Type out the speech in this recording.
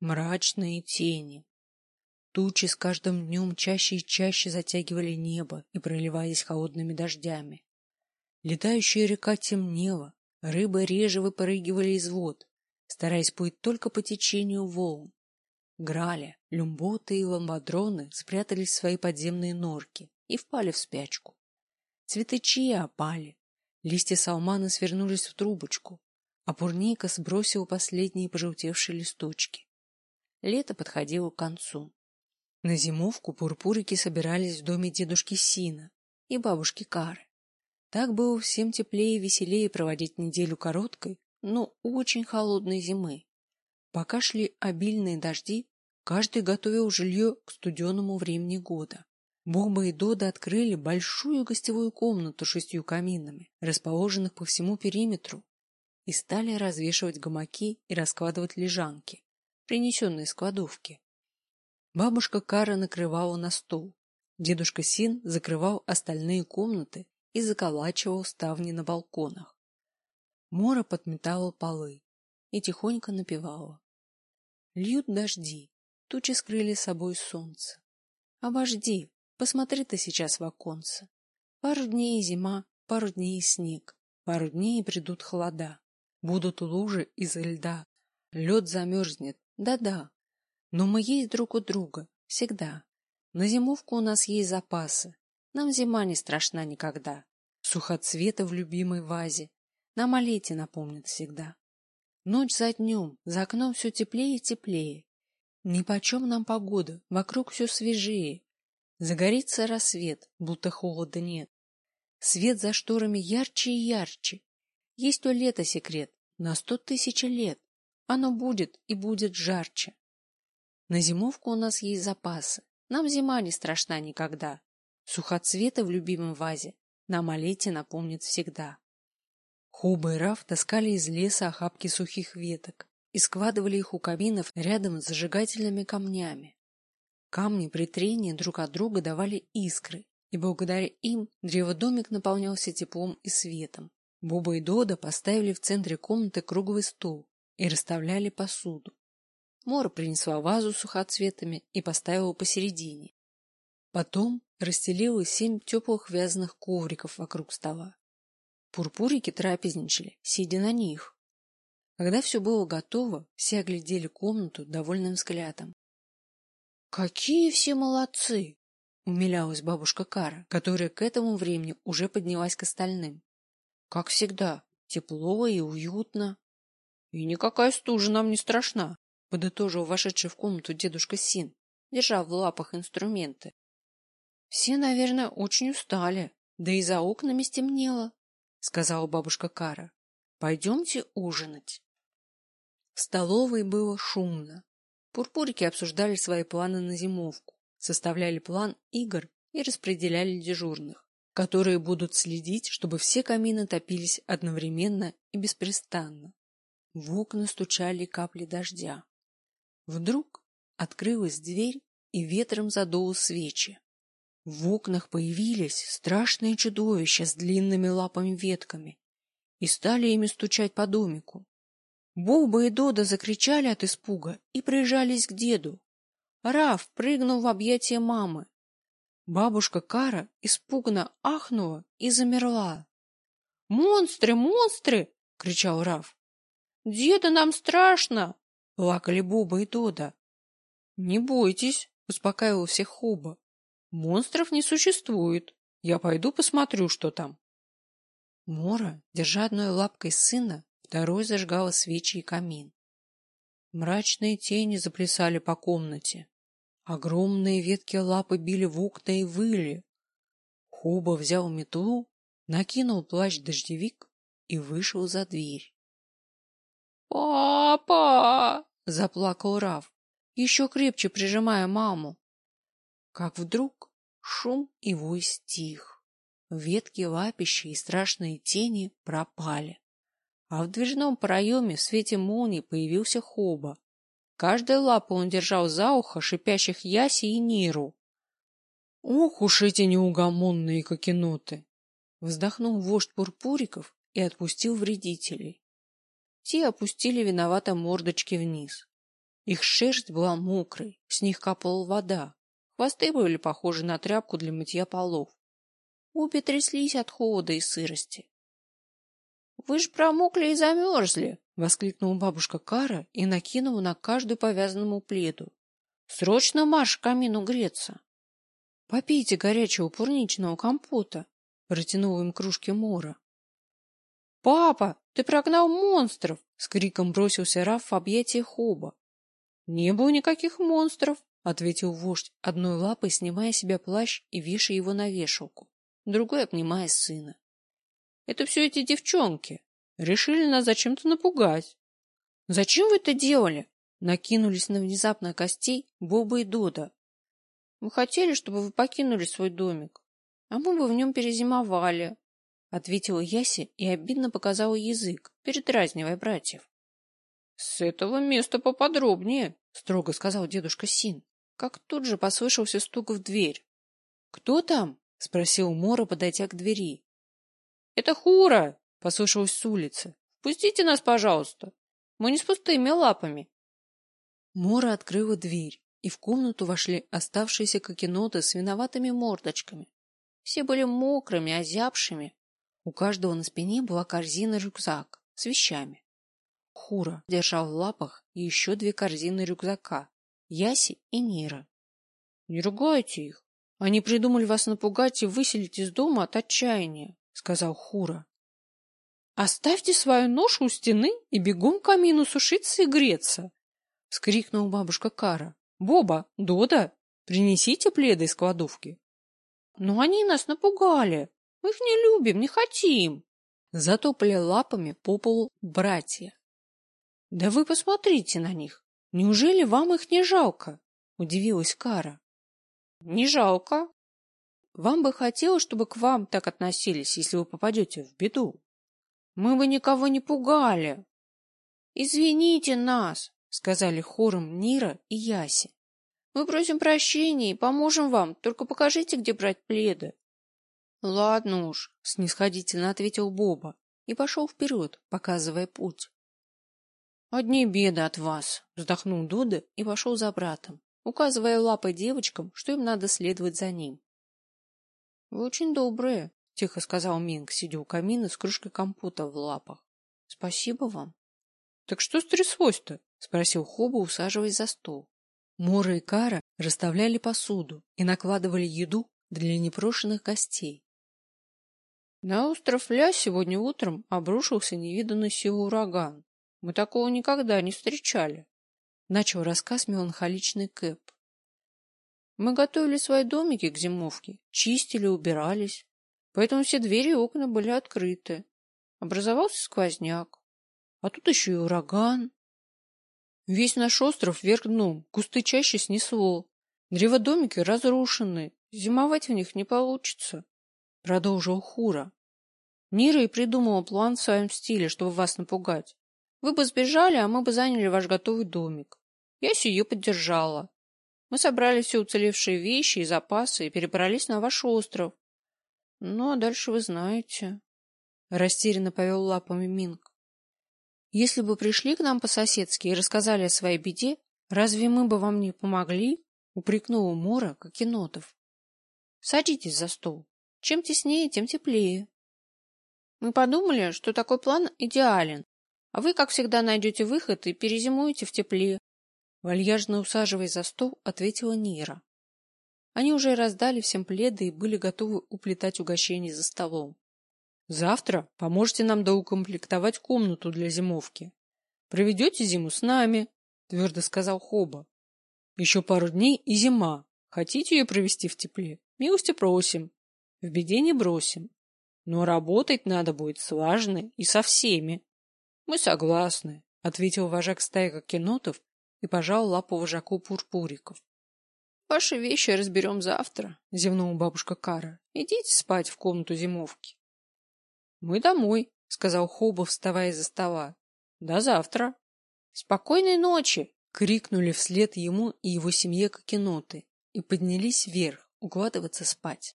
Мрачные тени. Тучи с каждым днем чаще и чаще затягивали небо и проливались холодными дождями. Летающая река темнела, рыбы реже выпрыгивали из вод, стараясь плыть только по течению волн. Граля, люмботы и ламбадроны спрятались в свои подземные норки и впали в спячку. Цветы чия опали, листья салмана свернулись в трубочку, а пурнейка сбросила последние пожелтевшие листочки. Лето подходило к концу. На зимовку пурпурики собирались в доме дедушки Сина и бабушки Кары. Так было всем теплее и веселее проводить неделю короткой, но очень холодной зимы. Пока шли обильные дожди, каждый готовил жилье к студеному времени года. Боба и Дода открыли большую гостевую комнату с шестью каминами, расположенных по всему периметру, и стали развешивать гамаки и раскладывать лежанки, принесенные из кладовки. Бабушка Кара накрывала на стол, дедушка Син закрывал остальные комнаты и заколачивал ставни на балконах. Мора подметала полы и тихонько напевала. Льют дожди, тучи скрыли собой солнце. Обожди, посмотри ты сейчас в оконце. Пару дней зима, пару дней снег, пару дней придут холода. Будут лужи из льда, лед замерзнет, да-да. Но мы есть друг у друга, всегда. На зимовку у нас есть запасы, нам зима не страшна никогда. Сухоцвета в любимой вазе. Нам о лете напомнит всегда. Ночь за днем, за окном все теплее и теплее. Нипочем нам погода, вокруг все свежее. Загорится рассвет, будто холода нет. Свет за шторами ярче и ярче. Есть у лета секрет, на сто тысяч лет. Оно будет и будет жарче. На зимовку у нас есть запасы. Нам зима не страшна никогда. Сухоцвета в любимом вазе нам о лете напомнит всегда. Хуба и Раф таскали из леса охапки сухих веток и складывали их у каминов рядом с зажигательными камнями. Камни при трении друг от друга давали искры, и благодаря им древодомик наполнялся теплом и светом. Боба и Дода поставили в центре комнаты круглый стол и расставляли посуду. Мора принесла вазу с сухоцветами и поставила посередине. Потом расстелила семь теплых вязаных ковриков вокруг стола. Пурпурики трапезничали, сидя на них. Когда все было готово, все оглядели комнату довольным взглядом. — Какие все молодцы! — умилялась бабушка Кара, которая к этому времени уже поднялась к остальным. — Как всегда, тепло и уютно. — И никакая стужа нам не страшна, — подытожил вошедший в комнату дедушка Син, держа в лапах инструменты. Все, наверное, очень устали, да и за окнами стемнело, — сказала бабушка Кара. — Пойдемте ужинать. В столовой было шумно. Пурпурики обсуждали свои планы на зимовку, составляли план игр и распределяли дежурных, которые будут следить, чтобы все камины топились одновременно и беспрестанно. В окна стучали капли дождя. Вдруг открылась дверь и ветром задуло свечи. В окнах появились страшные чудовища с длинными лапами-ветками и стали ими стучать по домику. Боба и Дода закричали от испуга и прижались к деду. Раф прыгнул в объятия мамы. Бабушка Кара испуганно ахнула и замерла. «Монстры, монстры!» — кричал Раф. «Деда, нам страшно!» — плакали Боба и Дода. «Не бойтесь!» — успокаивал всех Хуба. Монстров не существует. Я пойду посмотрю, что там. Мора, держа одной лапкой сына, второй зажгала свечи и камин. Мрачные тени заплясали по комнате. Огромные ветки лапы били в окна и выли. Хуба взял метлу, накинул плащ-дождевик и вышел за дверь. «Папа!» — заплакал Рав, еще крепче прижимая маму как вдруг шум и вой стих. Ветки, лапища и страшные тени пропали. А в дверном проеме в свете молнии появился Хоба. Каждой лапой он держал за ухо шипящих Яси и Ниру. Ох уж эти неугомонные кокеноты! Вздохнул вождь Пурпуриков и отпустил вредителей. Те опустили виновато мордочки вниз. Их шерсть была мокрой, с них капала вода. Хвосты были похожи на тряпку для мытья полов. Обе тряслись от холода и сырости. — Вы ж промокли и замерзли! — воскликнула бабушка Кара и накинула на каждую повязанному пледу. — Срочно марш к камину греться! — Попейте горячего пурничного компота! — протянула им кружки Мора. — Папа, ты прогнал монстров! — с криком бросился Раф в объятия Хоба. — Не было никаких монстров! — ответил вождь, одной лапой снимая себе плащ и вешая его на вешалку, другой обнимая сына. — Это все эти девчонки. Решили нас зачем-то напугать. — Зачем вы это делали? — накинулись на внезапно костей Боба и Дода. — Мы хотели, чтобы вы покинули свой домик, а мы бы в нем перезимовали, — ответила Яси и обидно показала язык, передразнивая братьев. — С этого места поподробнее, — строго сказал дедушка Син, как тут же послышался стук в дверь. — Кто там? — спросил Мора, подойдя к двери. — Это Хура! — послышалось с улицы. — Пустите нас, пожалуйста. Мы не с пустыми лапами. Мора открыла дверь, и в комнату вошли оставшиеся кокеноты с виноватыми мордочками. Все были мокрыми, озябшими. У каждого на спине была корзина-рюкзак с вещами. Хура держал в лапах еще две корзины рюкзака — Яси и Нира. — Не ругайте их. Они придумали вас напугать и выселить из дома от отчаяния, — сказал Хура. «Оставьте свою ношу у стены и бегом к камину сушиться и греться!» — вскрикнула бабушка Кара. «Боба, Дода, принесите пледы из кладовки!» «Но они нас напугали! Мы их не любим, не хотим!» Затопали лапами по полу братья. «Да вы посмотрите на них! Неужели вам их не жалко?» — удивилась Кара. «Не жалко. Вам бы хотелось, чтобы к вам так относились, если вы попадете в беду?» Мы бы никого не пугали. Извините нас, сказали хором Нира и Яси. Мы просим прощения и поможем вам, только покажите, где брать пледы. Ладно уж, снисходительно ответил Боба и пошел вперед, показывая путь. Одни беды от вас, вздохнул Дуда и пошел за братом, указывая лапой девочкам, что им надо следовать за ним. Вы очень добрые, — тихо сказал Минг, сидя у камина с кружкой компота в лапах. — Спасибо вам. — Так что стряслось-то? — спросил Хоба, усаживаясь за стол. Мора и Кара расставляли посуду и накладывали еду для непрошенных гостей. На остров Ля сегодня утром обрушился невиданный силу ураган. Мы такого никогда не встречали. Начал рассказ меланхоличный Кэп. Мы готовили свои домики к зимовке, чистили, убирались, поэтому все двери и окна были открыты. Образовался сквозняк. А тут еще и ураган. Весь наш остров вверх дном, кусты чаще снесло. Древодомики разрушены, зимовать в них не получится, — продолжил Хура. Нира и придумала план в своем стиле, чтобы вас напугать. Вы бы сбежали, а мы бы заняли ваш готовый домик. Я ее поддержала. Мы собрали все уцелевшие вещи и запасы и перебрались на ваш остров, ну, а дальше вы знаете. Растерянно повел лапами Минг. Если бы пришли к нам по-соседски и рассказали о своей беде, разве мы бы вам не помогли? Упрекнула Мора, как енотов. Садитесь за стол. Чем теснее, тем теплее. Мы подумали, что такой план идеален, а вы, как всегда, найдете выход и перезимуете в тепле. Вальяжно усаживаясь за стол, ответила Нира. Они уже раздали всем пледы и были готовы уплетать угощения за столом. Завтра поможете нам доукомплектовать комнату для зимовки. Проведете зиму с нами, твердо сказал Хоба. Еще пару дней и зима. Хотите ее провести в тепле? Милости просим. В беде не бросим. Но работать надо будет слаженно и со всеми. Мы согласны, ответил вожак стаи кокенотов и пожал лапу вожаку пурпуриков. Ваши вещи разберем завтра, — зевнула бабушка Кара. — Идите спать в комнату зимовки. — Мы домой, — сказал Хоба, вставая из-за стола. — До завтра. — Спокойной ночи! — крикнули вслед ему и его семье кокеноты и поднялись вверх укладываться спать.